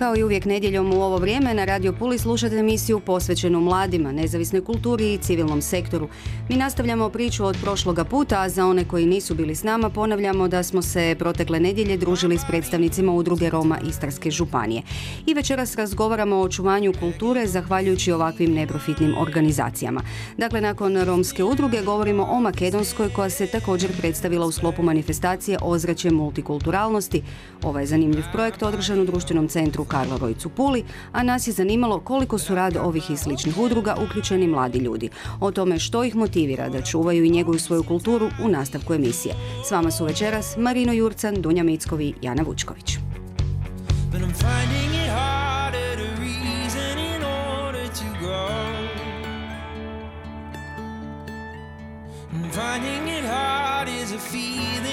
Kao i uvijek nedjeljom u ovo vrijeme na Radio Puli slušate emisiju posvećenu mladima, nezavisnoj kulturi i civilnom sektoru. Mi nastavljamo priču od prošloga puta, a za one koji nisu bili s nama ponavljamo da smo se protekle nedjelje družili s predstavnicima udruge Roma Istarske županije. I večeras razgovaramo o očuvanju kulture zahvaljujući ovakvim neprofitnim organizacijama. Dakle, nakon romske udruge govorimo o Makedonskoj koja se također predstavila u sklopu manifestacije Ozračje multikulturalnosti. Ovaj zanimljiv projekt održan u društvenom centru Karlovojcu Puli, a nas je zanimalo koliko su rad ovih i sličnih udruga uključeni mladi ljudi. O tome što ih motivira da čuvaju i njeguju svoju kulturu u nastavku emisije. S vama su večeras Marino Jurcan, Dunja Mickovi i Jana Vučković. Finding it hard is a feeling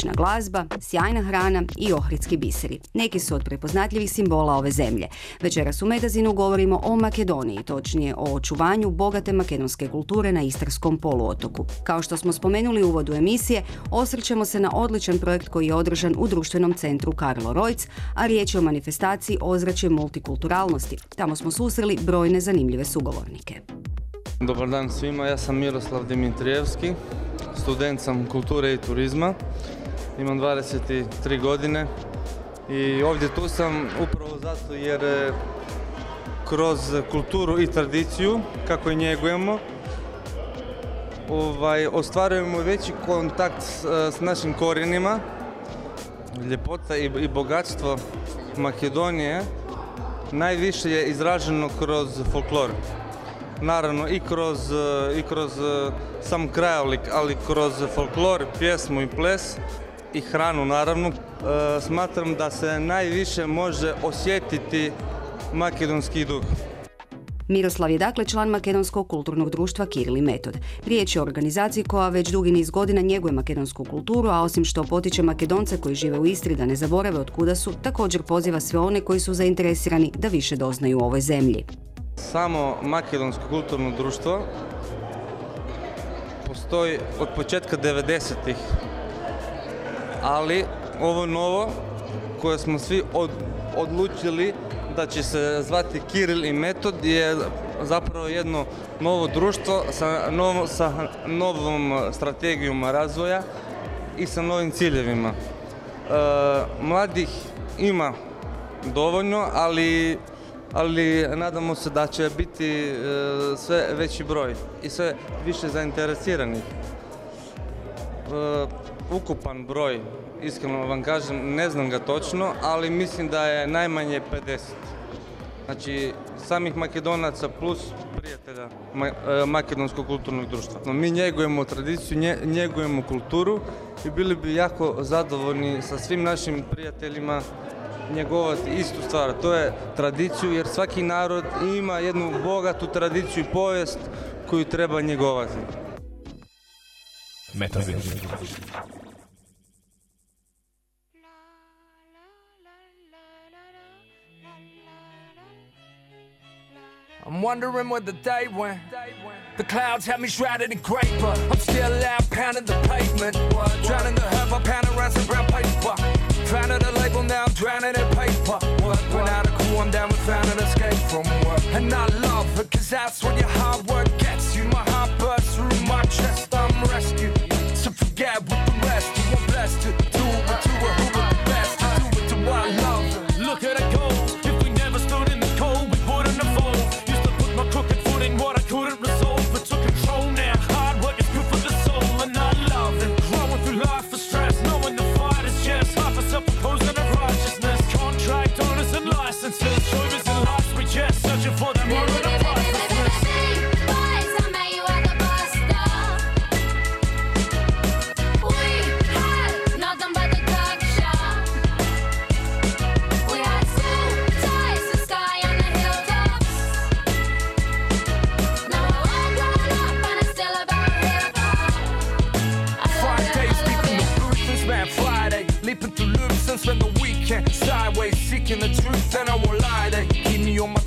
ritmična glazba, sjajna hrana i ohridski biseri. Neki su od prepoznatljivih simbola ove zemlje. Večeras u Medazinu govorimo o Makedoniji, točnije o očuvanju bogate makedonske kulture na Istarskom poluotoku. Kao što smo spomenuli u uvodu emisije, osvrćemo se na odličan projekt koji je održan u društvenom centru Karlo Rojc, a riječ je o manifestaciji ozračje multikulturalnosti. Tamo smo susreli brojne zanimljive sugovornike. Dobar dan svima, ja sam Miroslav Dimitrijevski, student sam kulture i turizma, imam 23 godine i ovdje tu sam upravo zato jer e, kroz kulturu i tradiciju, kako je njegujemo, ovaj, ostvarujemo veći kontakt s, s našim korijenima, ljepota i, i bogatstvo Makedonije najviše je izraženo kroz folklor. Naravno i kroz, e, i kroz e, sam krajolik, ali kroz folklor, pjesmu i ples i hranu naravno. E, smatram da se najviše može osjetiti makedonski duh. Miroslav je dakle član Makedonskog kulturnog društva Kirili Metod. Riječ je o organizaciji koja već dugi niz godina njeguje makedonsku kulturu, a osim što potiče Makedonce koji žive u Istri da ne zaborave od kuda su, također poziva sve one koji su zainteresirani da više doznaju u ovoj zemlji. Samo makedonsko kulturno društvo postoji od početka 90-ih, ali ovo novo koje smo svi od, odlučili da će se zvati Kiril i Metod je zapravo jedno novo društvo sa, novo, sa novom strategijom razvoja i sa novim ciljevima. E, mladih ima dovoljno, ali ali nadamo se da će biti e, sve veći broj i sve više zainteresiranih. E, ukupan broj, iskreno vam kažem, ne znam ga točno, ali mislim da je najmanje 50. Znači, samih Makedonaca plus prijatelja e, Makedonskog kulturnog društva. Mi njegujemo tradiciju, njegujemo kulturu i bili bi jako zadovoljni sa svim našim prijateljima njegovati istu stvar, to je tradiciju jer svaki narod ima jednu bogatu tradiciju i povijest koju treba njegovati. I'm wondering where the day went. The clouds have me shrouded in grape. I'm still out pounding the pavement. Drowning the herb, I pound around some brown paper. Found a label now, I'm drowning in paper. Went out of cool, I'm down with found an escape from work. And I love it, cause that's what your hard work gets you. My heart bursts through my chest, I'm rescued. So forget what the rest, you want blessed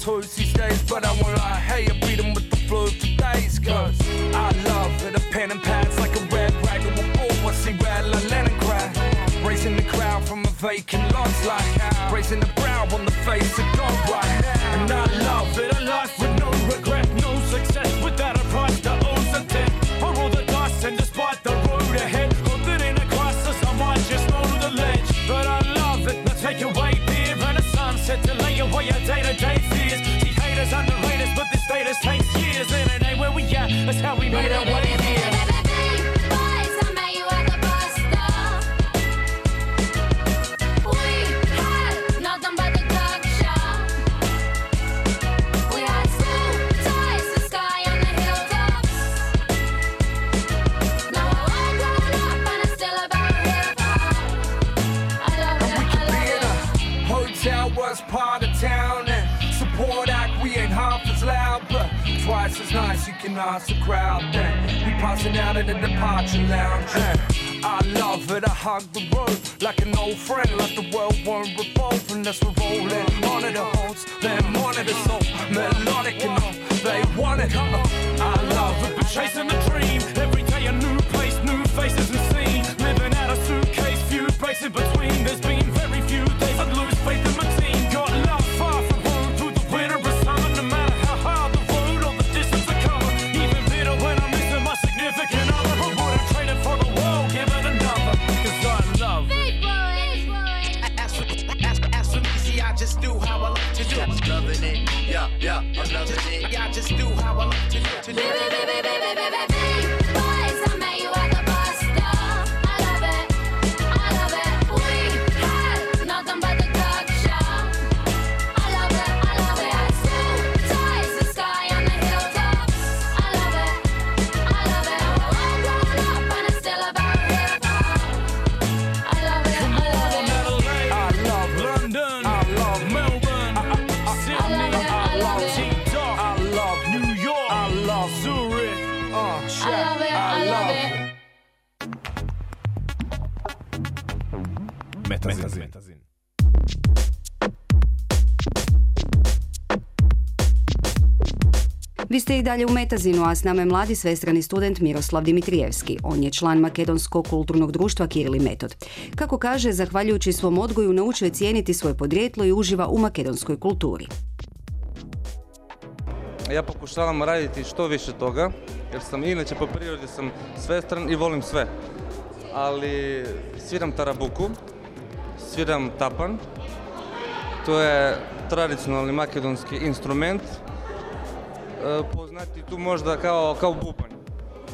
toys these days, but I won't lie. Hey, I beat them with the flow of days, cause I love it. A pen and pads like a red rag, and we'll all I see red like Leningrad. Raising the crowd from a vacant lot, like raising the brow on the face us a crowd. Then we passing out in the departure lounge. I love it, I hug the road like an old friend, like the world won't revolve unless we're rolling. Of the holds, then of the soul, melodic and they want it. I love it, but chasing the dream. Every day a new place, new faces and scenes. Living out a suitcase, few places between. There's been Metazin. Vi ste i dalje u Metazinu, a s nama je mladi svestrani student Miroslav Dimitrijevski. On je član Makedonskog kulturnog društva Kirili Metod. Kako kaže, zahvaljujući svom odgoju naučio je cijeniti svoje podrijetlo i uživa u makedonskoj kulturi. Ja pokušavam raditi što više toga, jer sam inače po prirodi sam svestran i volim sve. Ali sviram tarabuku, sviram tapan, to je tradicionalni makedonski instrument, e, poznati tu možda kao, kao bubanj,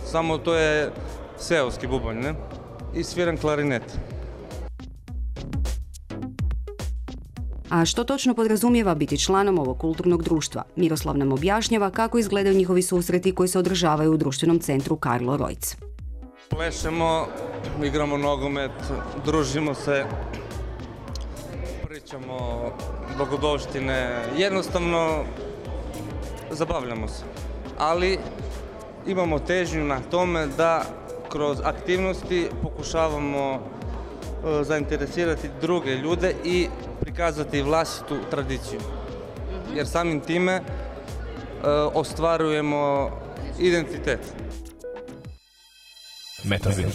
samo to je seoski bubanj, ne? I sviram klarinet. A što točno podrazumijeva biti članom ovog kulturnog društva? Miroslav nam objašnjava kako izgledaju njihovi susreti koji se održavaju u društvenom centru Karlo Rojc. Plešemo, igramo nogomet, družimo se, pričamo dogodovštine, jednostavno zabavljamo se. Ali imamo težnju na tome da kroz aktivnosti pokušavamo e, zainteresirati druge ljude i prikazati vlastitu tradiciju. Jer samim time e, ostvarujemo identitet. Metazin.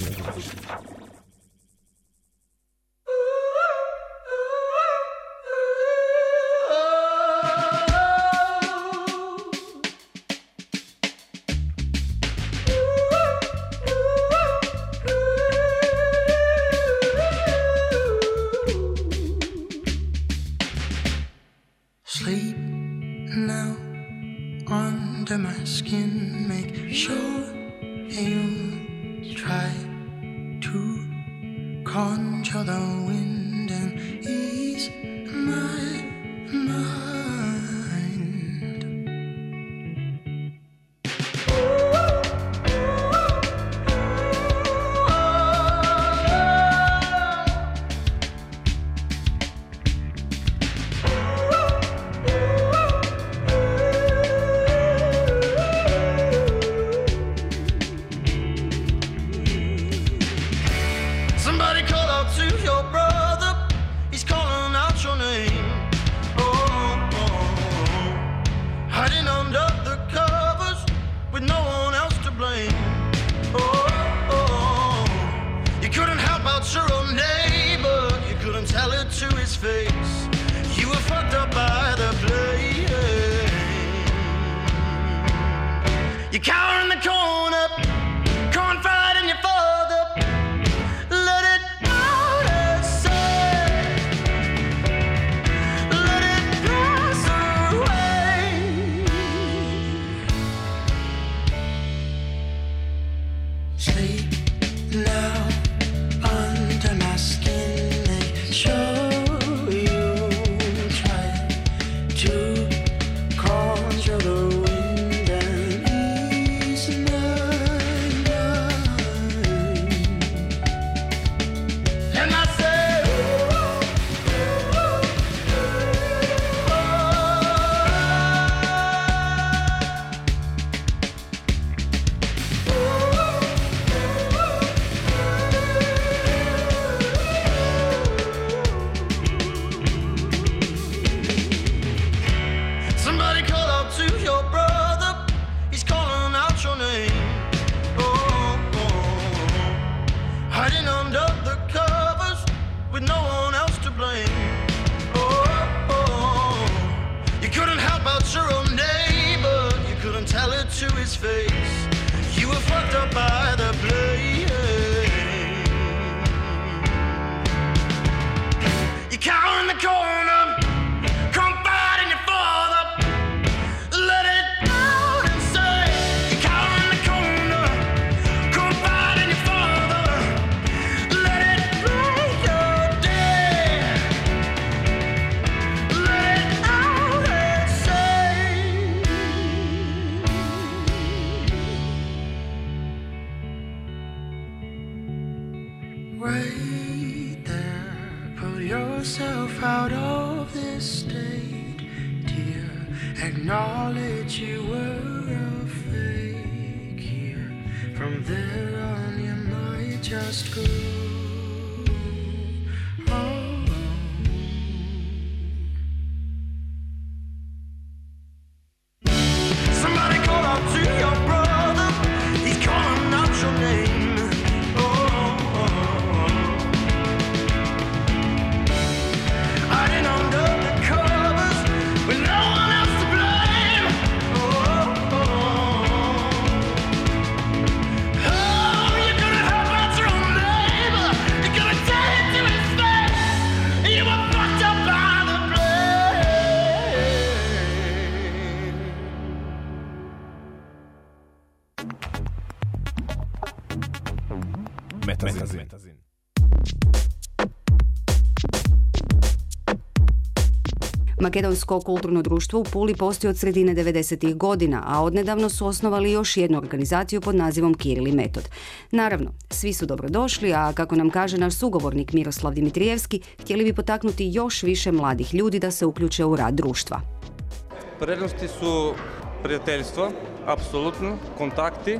Makedonsko kulturno društvo u Puli postoji od sredine 90. godina, a odnedavno su osnovali još jednu organizaciju pod nazivom Kirili Metod. Naravno, svi su dobrodošli, a kako nam kaže naš sugovornik Miroslav Dimitrijevski, htjeli bi potaknuti još više mladih ljudi da se uključe u rad društva. Prednosti su prijateljstvo, apsolutno, kontakti.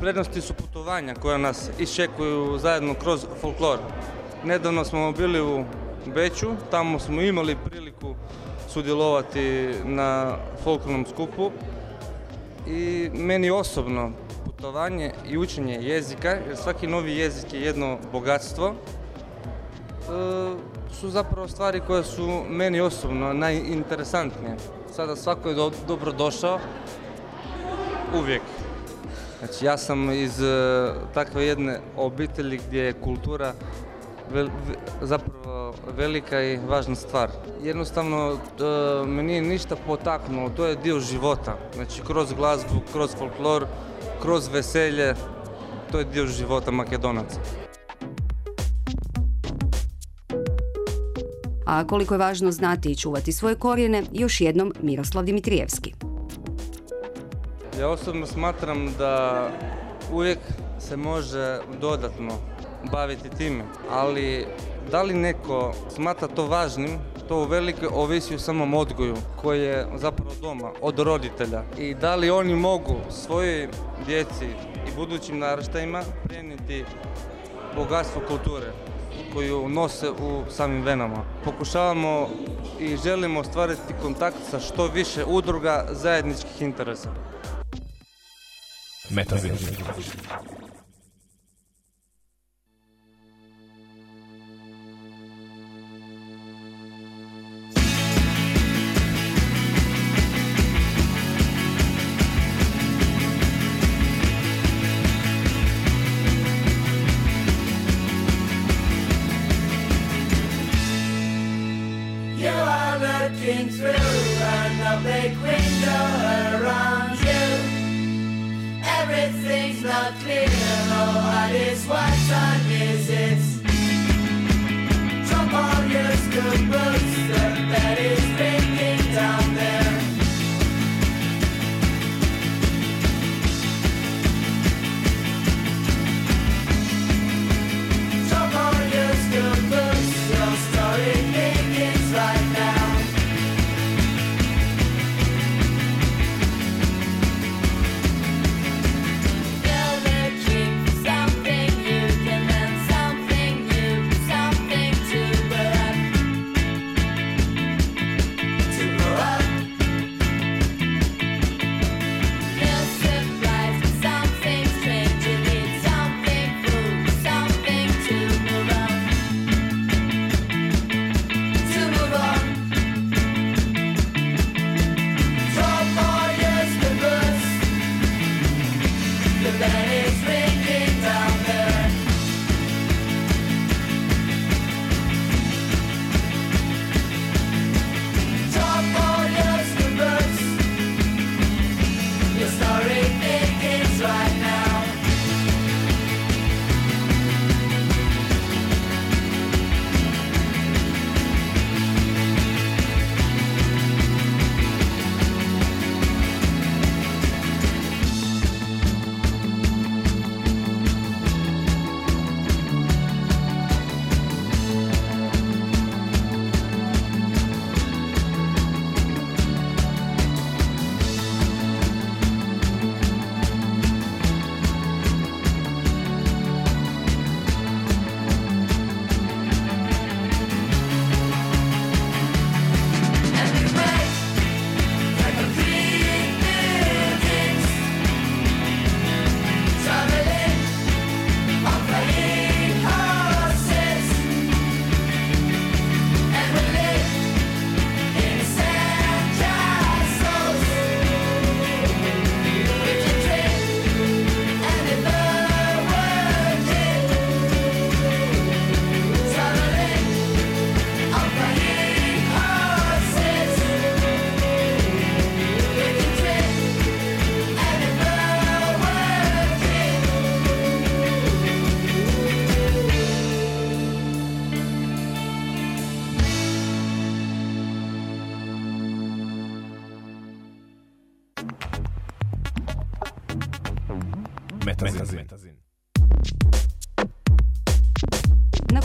Prednosti su putovanja koja nas iščekuju zajedno kroz folklor. Nedavno smo bili u Beću, tamo smo imali priliku sudjelovati na folklornom skupu i meni osobno putovanje i učenje jezika, jer svaki novi jezik je jedno bogatstvo, e, su zapravo stvari koje su meni osobno najinteresantnije. Sada svako je do, dobro došao, uvijek. Znači ja sam iz e, takve jedne obitelji gdje je kultura ve- velika i važna stvar. Jednostavno me nije ništa potaknulo, to je dio života. Znači kroz glazbu, kroz folklor, kroz veselje, to je dio života Makedonaca. A koliko je važno znati i čuvati svoje korijene, još jednom Miroslav Dimitrijevski. Ja osobno smatram da uvijek se može dodatno baviti time, ali da li neko smatra to važnim, to uvelike ovisi o samom odgoju koji je zapravo doma, od roditelja. I da li oni mogu svojoj djeci i budućim naraštajima prenijeti bogatstvo kulture koju nose u samim venama. Pokušavamo i želimo ostvariti kontakt sa što više udruga zajedničkih interesa. Metazin. Looking through an big window around you. Everything's not clear, no what is what time is it? Drop all your good boots, bed is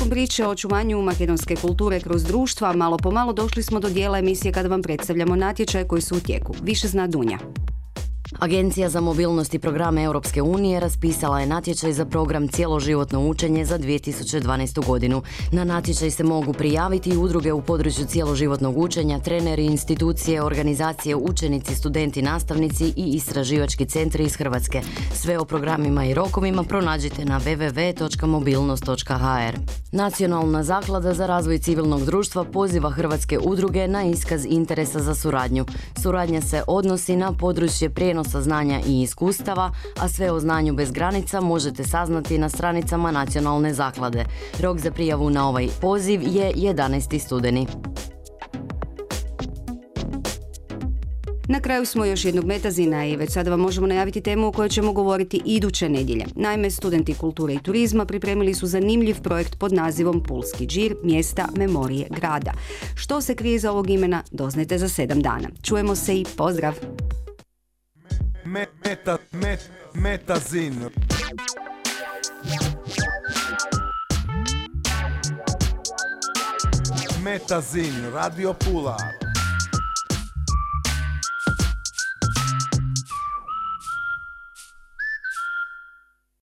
Nakon priče o očuvanju makedonske kulture kroz društva, malo po malo došli smo do dijela emisije kada vam predstavljamo natječaje koji su u tijeku. Više zna Dunja. Agencija za mobilnost i programe Europske unije raspisala je natječaj za program Cjeloživotno učenje za 2012. godinu. Na natječaj se mogu prijaviti i udruge u području cjeloživotnog učenja, treneri, institucije, organizacije, učenici, studenti, nastavnici i istraživački centri iz Hrvatske. Sve o programima i rokovima pronađite na www.mobilnost.hr. Nacionalna zaklada za razvoj civilnog društva poziva hrvatske udruge na iskaz interesa za suradnju. Suradnja se odnosi na područje prijenosa znanja i iskustava, a sve o znanju bez granica možete saznati na stranicama Nacionalne zaklade. Rok za prijavu na ovaj poziv je 11. studeni. Na kraju smo još jednog metazina i već sada vam možemo najaviti temu o kojoj ćemo govoriti iduće nedjelje. Naime, studenti kulture i turizma pripremili su zanimljiv projekt pod nazivom Pulski džir, mjesta memorije grada. Što se krije za ovog imena, doznajte za sedam dana. Čujemo se i pozdrav! Me, meta, met, metazin. Metazin, Radio Pula.